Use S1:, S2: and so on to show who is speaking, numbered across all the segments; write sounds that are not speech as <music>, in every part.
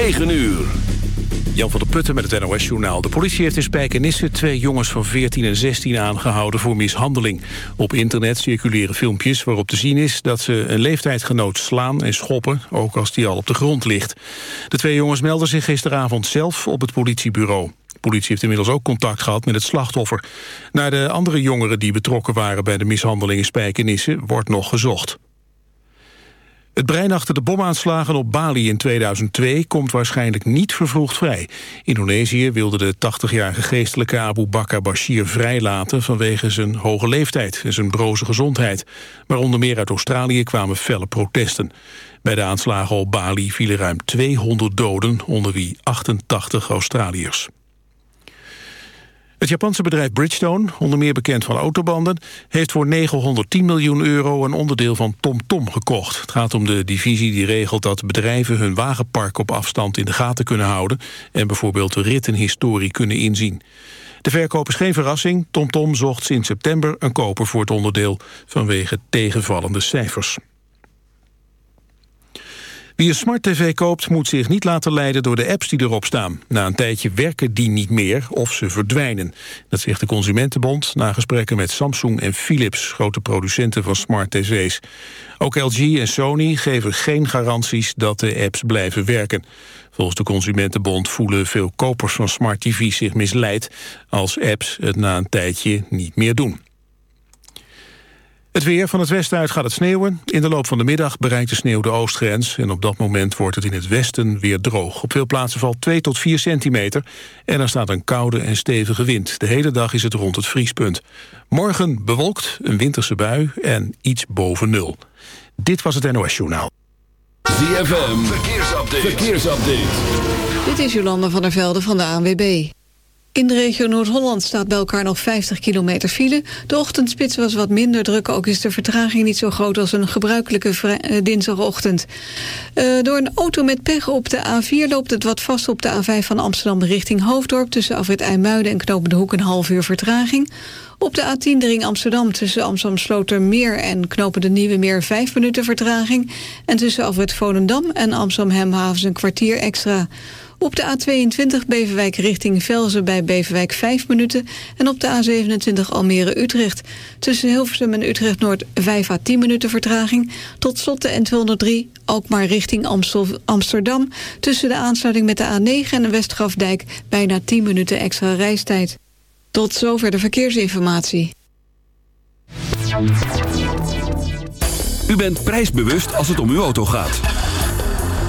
S1: 9 uur.
S2: Jan van der Putten met het NOS-journaal. De politie heeft in Spijkenisse twee jongens van 14 en 16 aangehouden voor mishandeling. Op internet circuleren filmpjes waarop te zien is dat ze een leeftijdgenoot slaan en schoppen, ook als die al op de grond ligt. De twee jongens melden zich gisteravond zelf op het politiebureau. De politie heeft inmiddels ook contact gehad met het slachtoffer. Naar de andere jongeren die betrokken waren bij de mishandeling in Spijkenisse wordt nog gezocht. Het brein achter de bomaanslagen op Bali in 2002 komt waarschijnlijk niet vervroegd vrij. Indonesië wilde de 80-jarige geestelijke Abu Bakr Bashir vrijlaten vanwege zijn hoge leeftijd en zijn broze gezondheid. Maar onder meer uit Australië kwamen felle protesten. Bij de aanslagen op Bali vielen ruim 200 doden, onder wie 88 Australiërs. Het Japanse bedrijf Bridgestone, onder meer bekend van autobanden... heeft voor 910 miljoen euro een onderdeel van TomTom Tom gekocht. Het gaat om de divisie die regelt dat bedrijven hun wagenpark op afstand in de gaten kunnen houden... en bijvoorbeeld de rittenhistorie kunnen inzien. De verkoop is geen verrassing. TomTom Tom zocht sinds september een koper voor het onderdeel... vanwege tegenvallende cijfers. Wie een smart tv koopt moet zich niet laten leiden door de apps die erop staan. Na een tijdje werken die niet meer of ze verdwijnen. Dat zegt de Consumentenbond na gesprekken met Samsung en Philips... grote producenten van smart tv's. Ook LG en Sony geven geen garanties dat de apps blijven werken. Volgens de Consumentenbond voelen veel kopers van smart tv's zich misleid... als apps het na een tijdje niet meer doen. Het weer van het westen uit gaat het sneeuwen. In de loop van de middag bereikt de sneeuw de oostgrens... en op dat moment wordt het in het westen weer droog. Op veel plaatsen valt 2 tot 4 centimeter... en er staat een koude en stevige wind. De hele dag is het rond het vriespunt. Morgen bewolkt, een winterse bui en iets boven nul. Dit was het NOS Journaal.
S1: ZFM, verkeersupdate. verkeersupdate.
S3: Dit is Jolanda van der Velde van de ANWB. In de regio Noord-Holland staat bij elkaar nog 50 kilometer file. De ochtendspits was wat minder druk. Ook is de vertraging niet zo groot als een gebruikelijke uh, dinsdagochtend. Uh, door een auto met pech op de A4 loopt het wat vast op de A5 van Amsterdam richting Hoofddorp... tussen Afrit IJmuiden en Knopen de Hoek een half uur vertraging. Op de A10 de ring Amsterdam tussen Amsterdam Slotermeer en Knopen de Nieuwe Meer 5 minuten vertraging. En tussen Afrit Volendam en Amsterdam Hemhavens een kwartier extra. Op de A22 Beverwijk richting Velzen bij Beverwijk 5 minuten. En op de A27 Almere-Utrecht. Tussen Hilversum en Utrecht-Noord 5 à 10 minuten vertraging. Tot slot de N203 Alkmaar richting Amstel Amsterdam. Tussen de aansluiting met de A9 en de Westgrafdijk bijna 10 minuten extra reistijd. Tot zover de verkeersinformatie.
S1: U bent prijsbewust als het om uw auto gaat.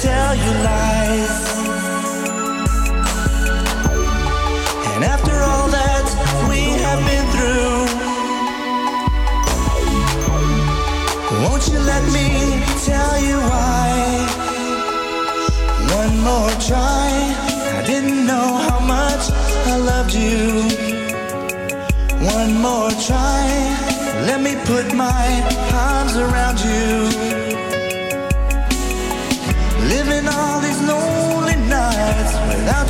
S4: Tell you lies. And after all that we have been through, won't you let me tell you why? One more try. I didn't know how much I loved you. One more try. Let me put my arms around you.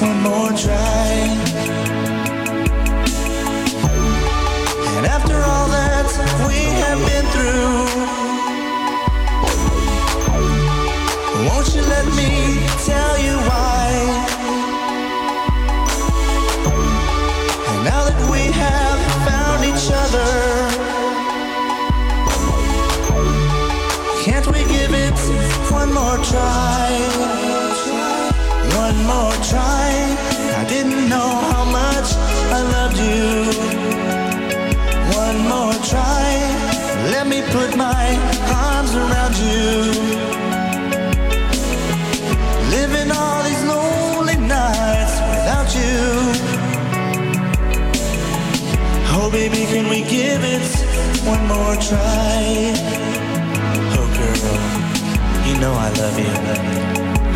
S4: one more try?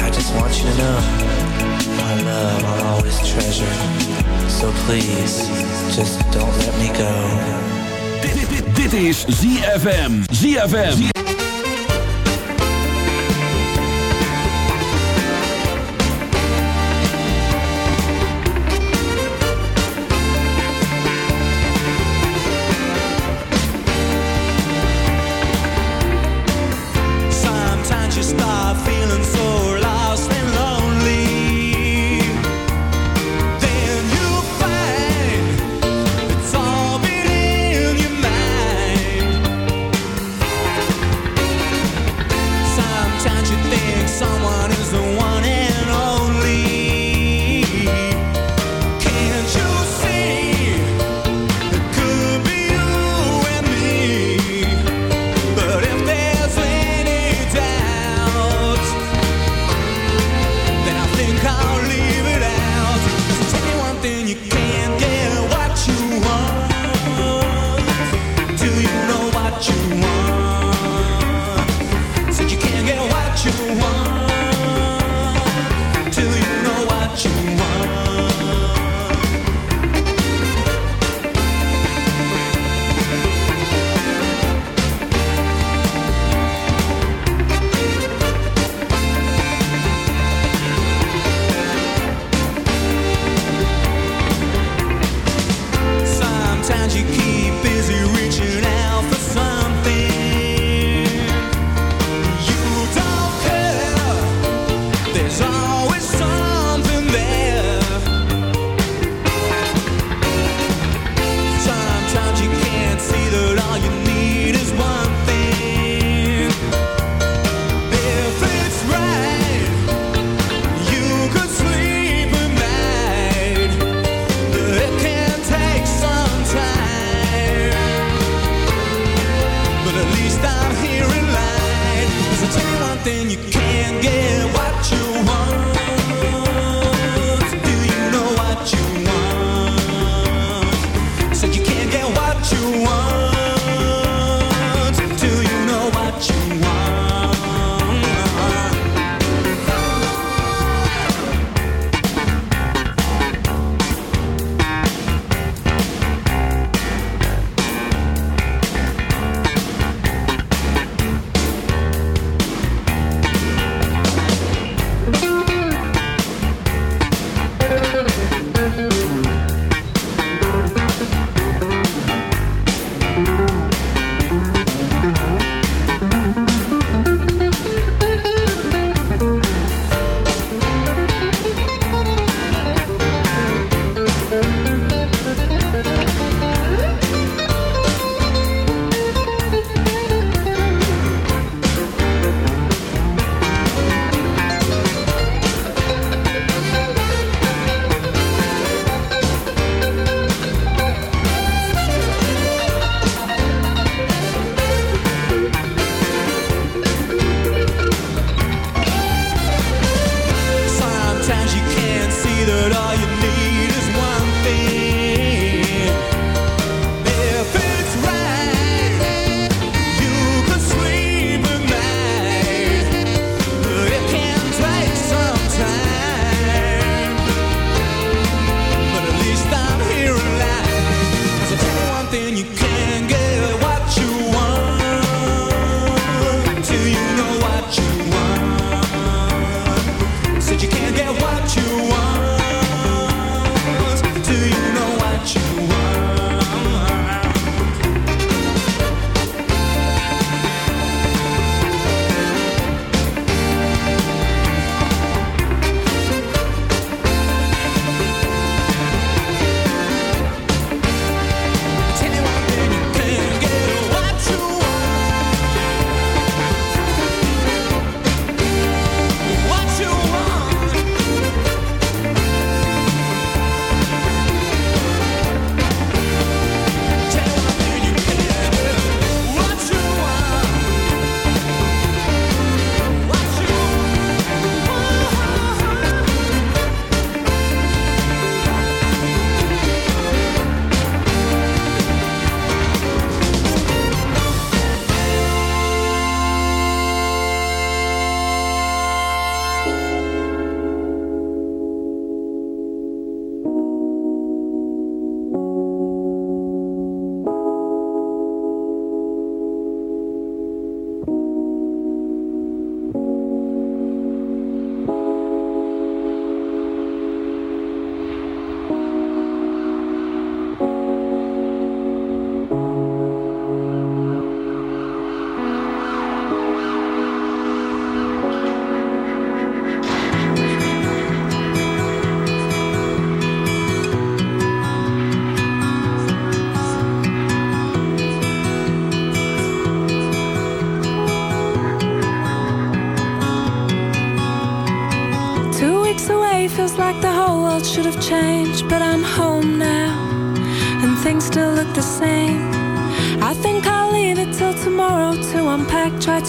S4: I just want you to know my love I'll always treasure. So please, just don't let me go.
S5: Dit, is ZFM. ZFM.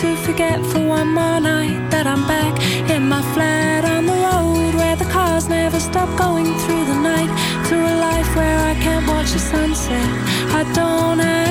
S6: to forget for one more night that I'm back in my flat on the road where the cars never stop going through the night to a life where I can't watch the sunset. I don't have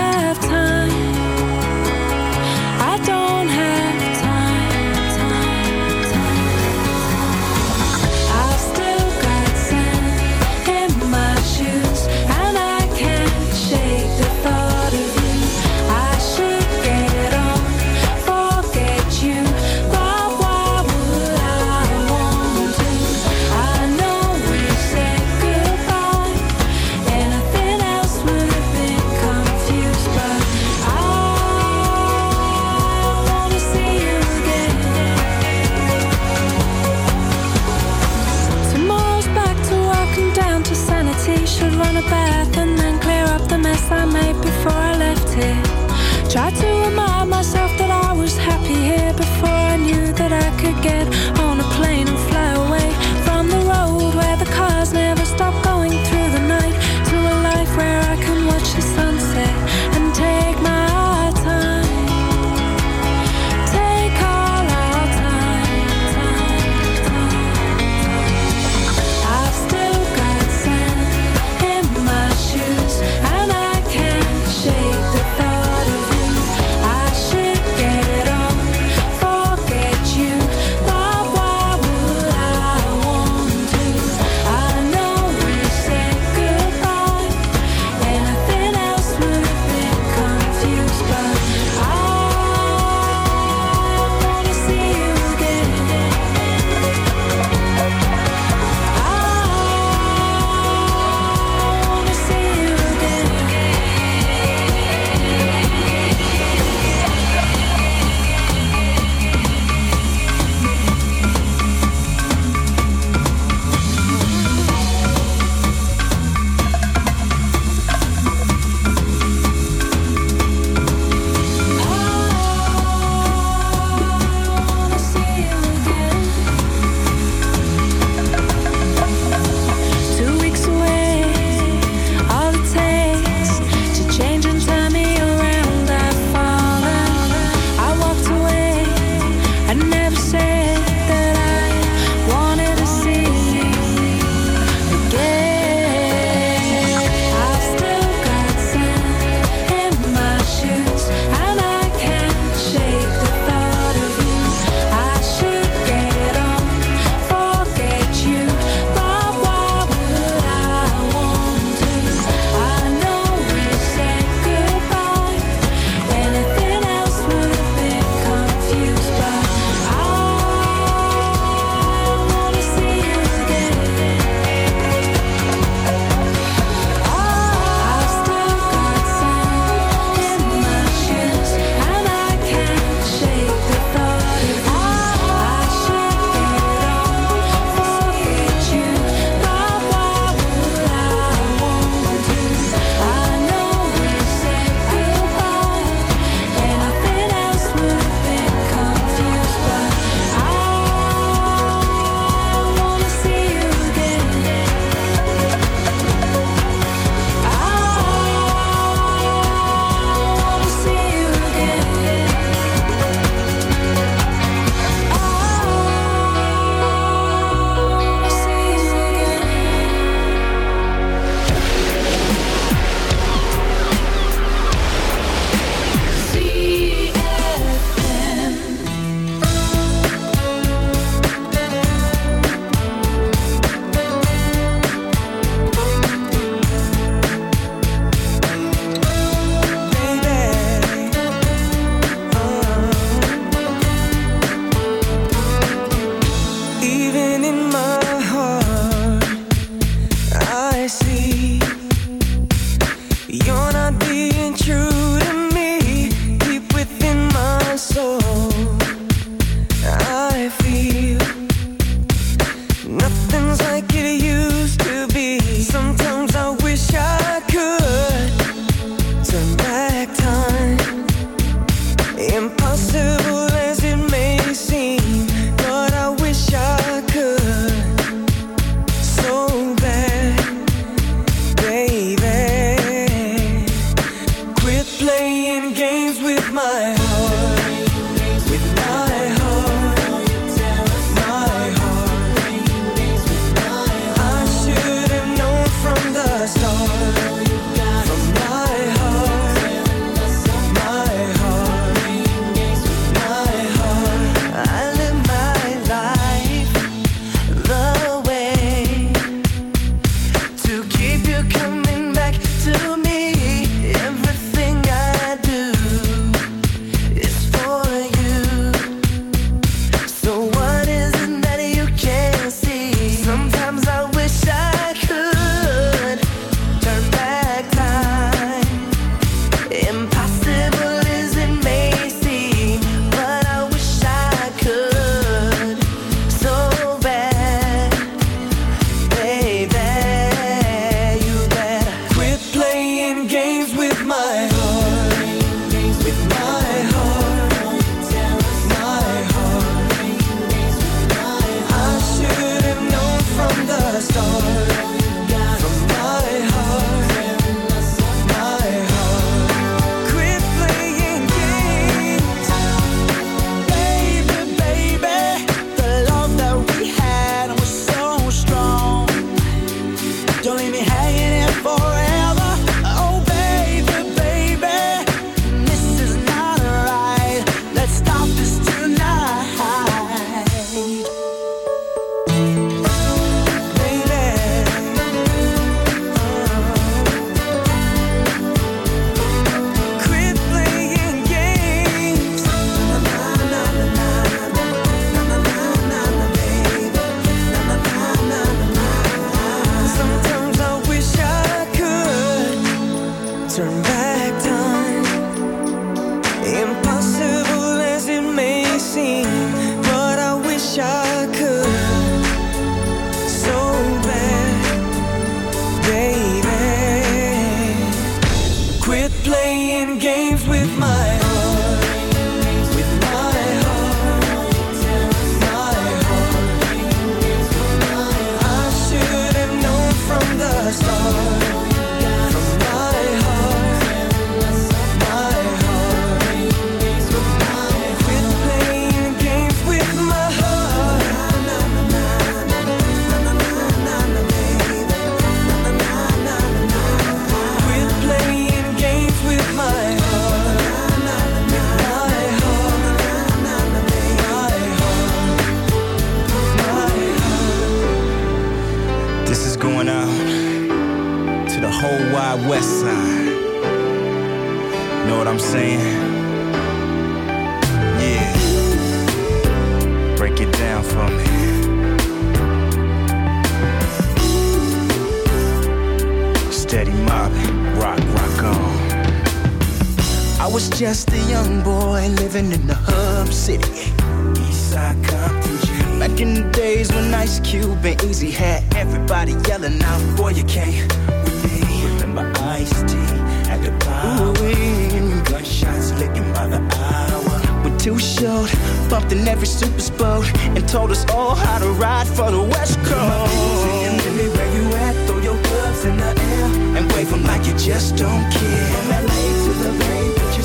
S6: I was
S7: just a young boy living in the hub city. Eastside Compton G. Back in the days when Ice Cube and Eazy had everybody yelling out, Boy, you can't with me. Remember Ice T at the bar. Gunshots licking by the hour. We're too short, bumped in every super boat, and told us all how to ride for the West Coast. Baby, where you at? Throw your gloves in the air and wave them like you just don't care.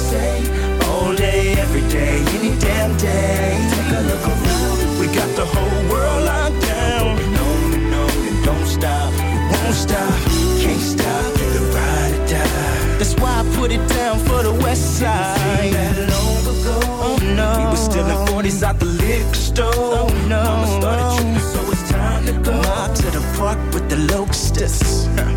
S7: From LA to the Bay, what you say? All day, every day, any damn day. Take a look around, we got the whole world locked down. And on and don't stop, you won't stop, can't stop, the ride or die. That's why I put it down for the West Side. That long ago, oh no, we were still in 40s out the liquor store. Oh no, Mama started tripping, so it's time to go. Mob to the park with the locusts. <laughs>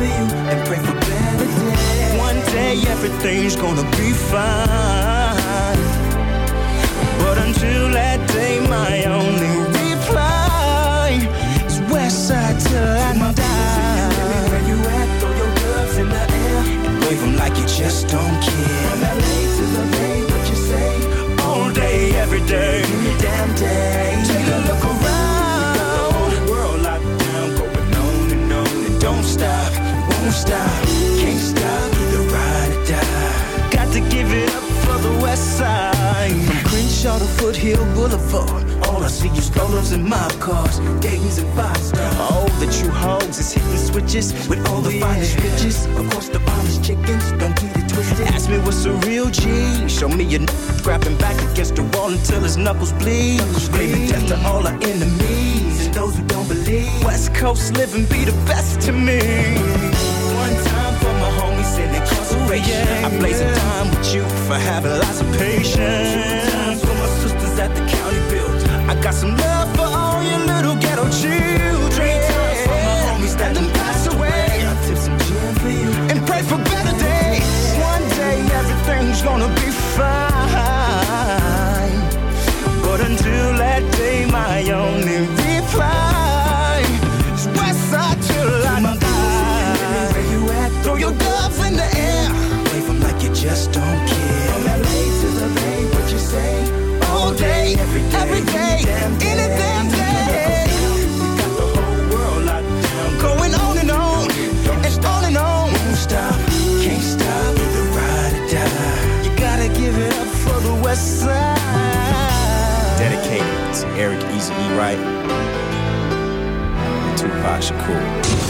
S7: For you and pray for better days. One day everything's gonna be fine. But until that day, my only reply is Westside till I die. Where you at? Throw your gloves in the air and wave 'em like you just don't care. From LA to the Bay, what you say? All day, every day, any damn day. Won't stop, can't stop, either ride or die. Got to give it up for the West Side. From Crenshaw to Foothill Boulevard. All I see is strollers and mob cars, Dayton's and five stars. All the true hogs is hitting switches with all the finest riches. Of course, the finest chickens, don't get it twisted. Ask me what's a real G. Show me a n- grabbing back against the wall until his knuckles bleed. Screaming death to all our enemies and those who don't believe. West Coast living be the best to me. Incarceration. I blaze a time with you for having lots of patience. For my sisters at the county build. I got some love for all your little ghetto children. Three times for my homies that done passed away. I tip some gin for you and pray for better days. One day everything's gonna be fine. But until that day, my only reply is Westside till I you just don't care. From LA to the Bay, what you say? All day, every day, every day, any damn day. We got the whole world locked down, going on and on, and on and on. Won't stop, can't stop, either ride or die. You gotta give it up for the West Side. Dedicated to Eric Eazy E. Wright and Tupac Shakur.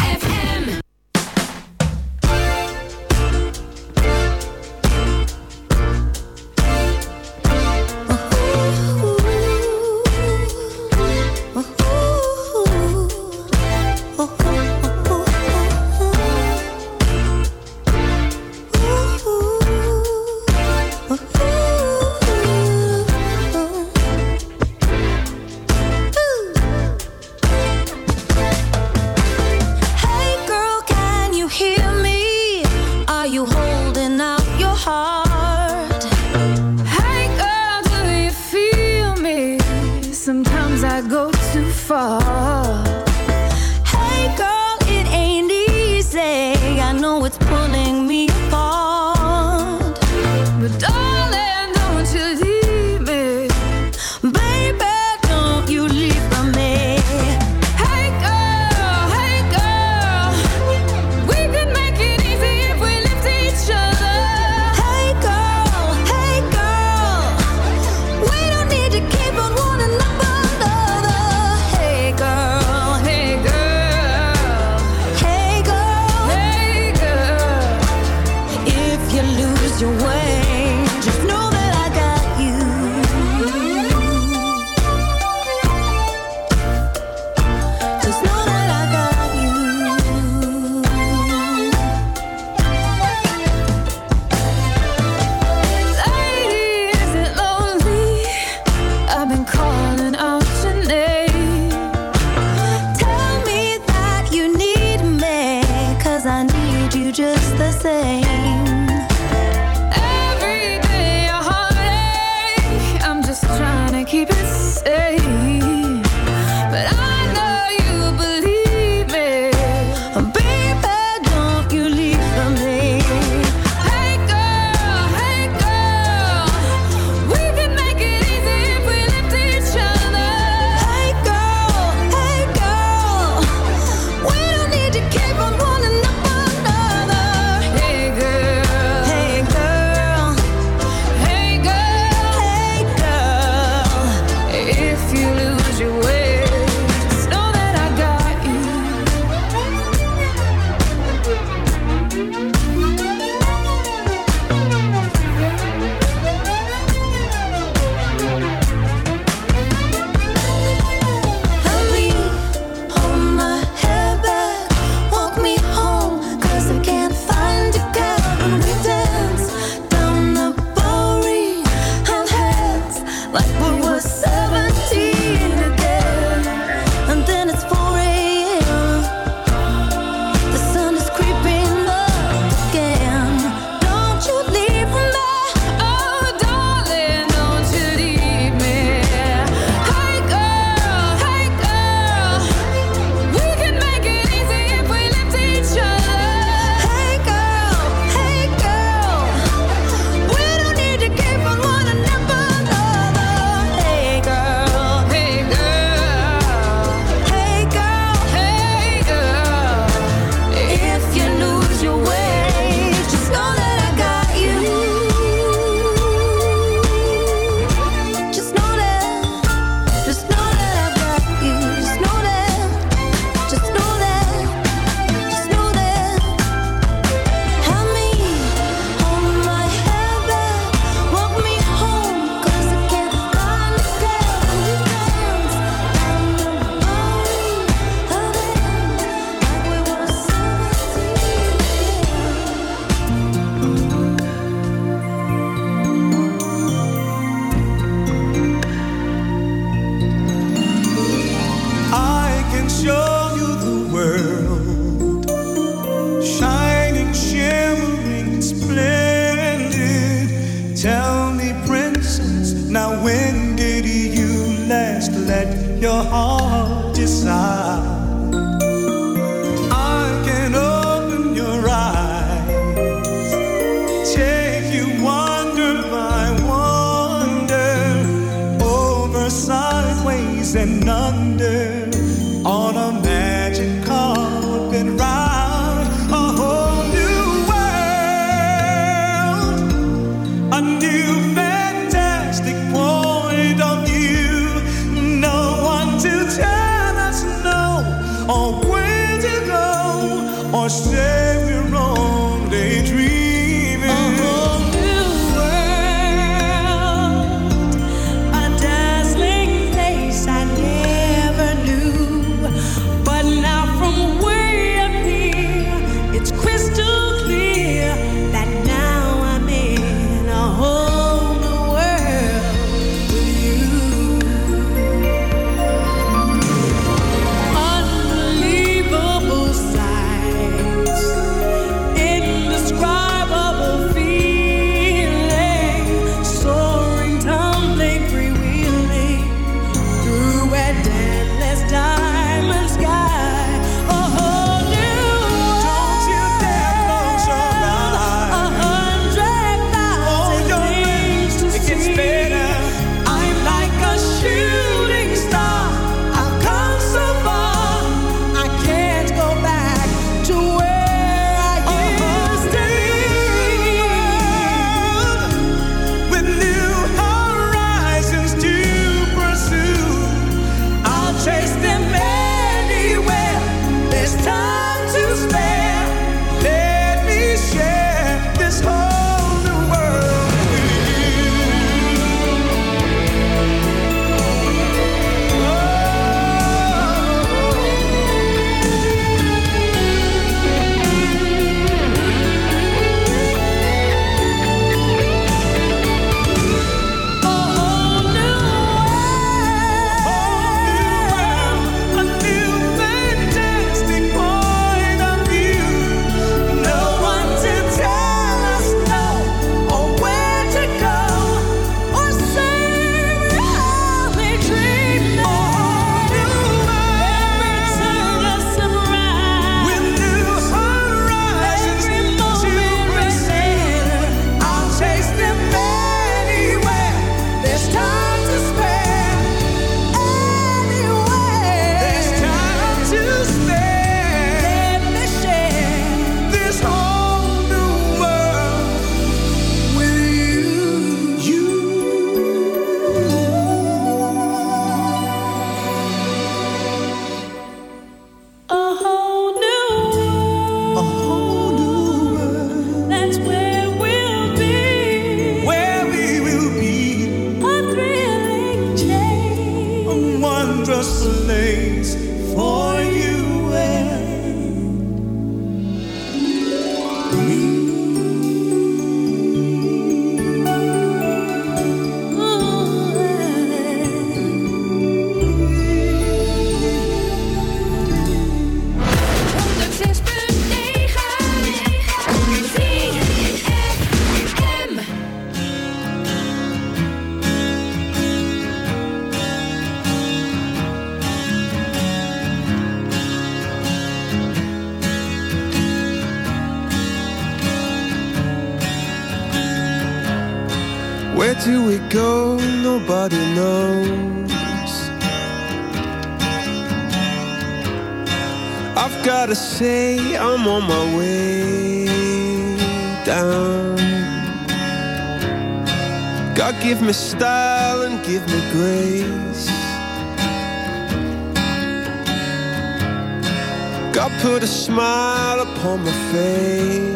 S8: Draw my line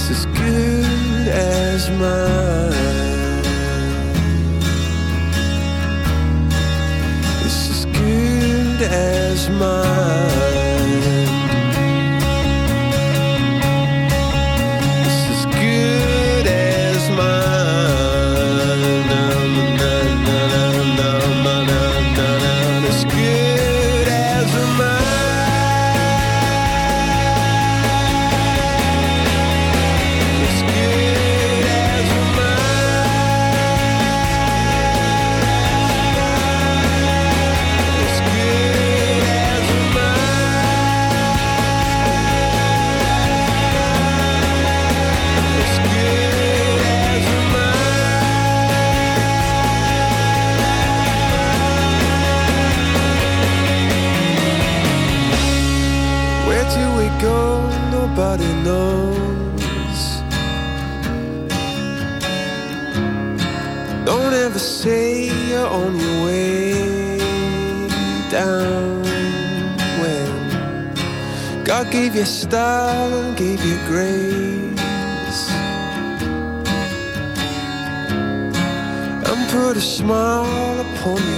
S8: It's as good as mine. It's as good as mine. God gave you style and gave you grace. And put a smile upon your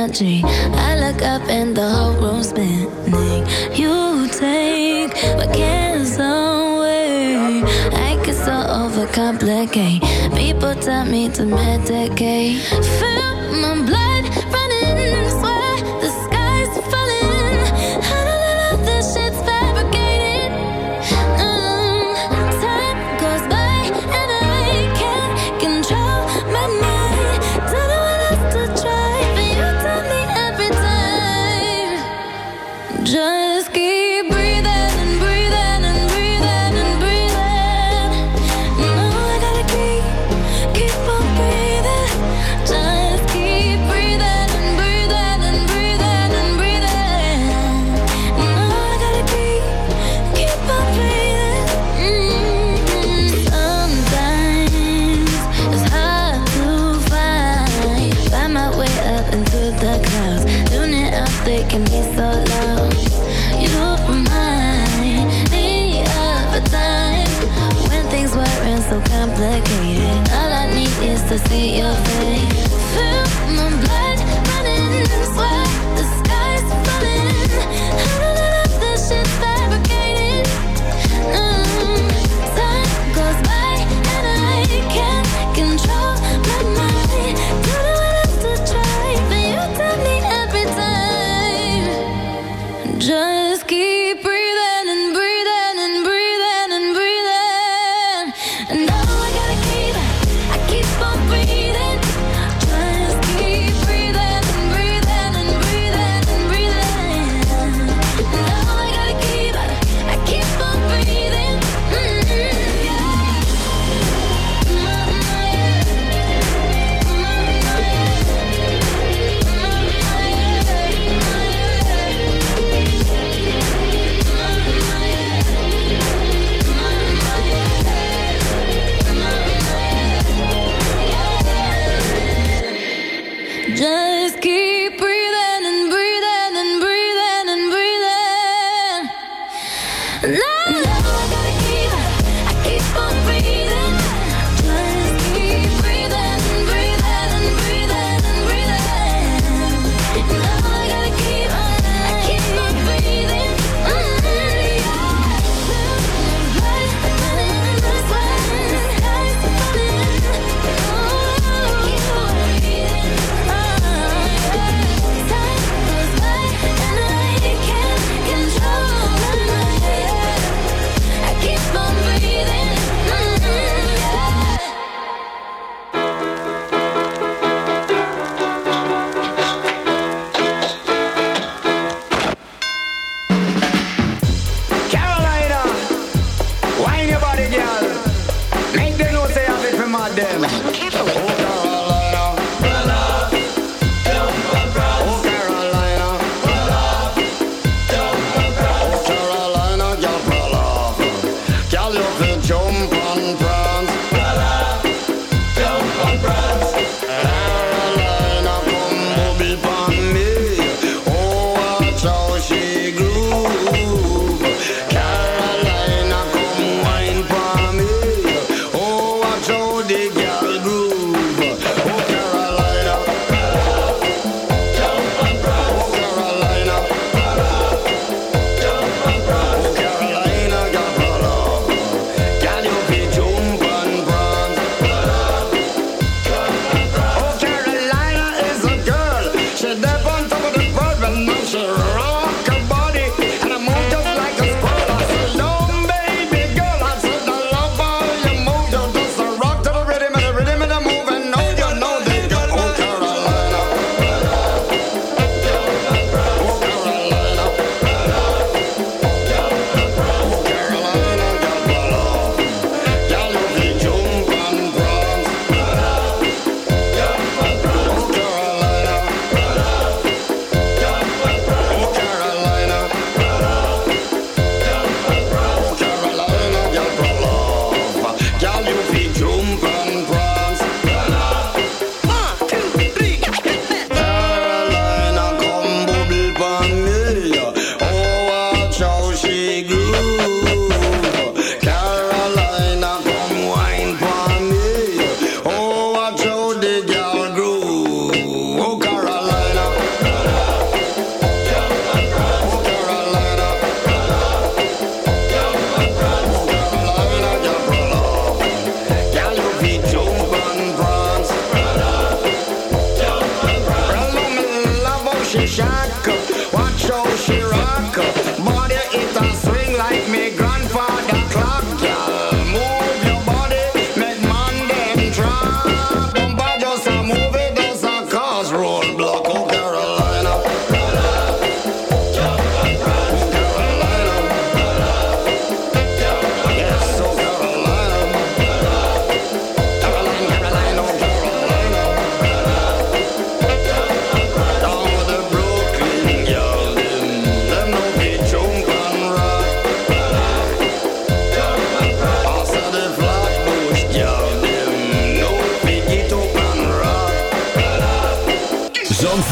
S9: I look up and the whole room's spinning. You take my gets away. I get so overcomplicate. People tell me to medicate. Fill my blood.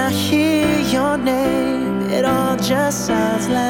S10: I hear your name. It all just sounds like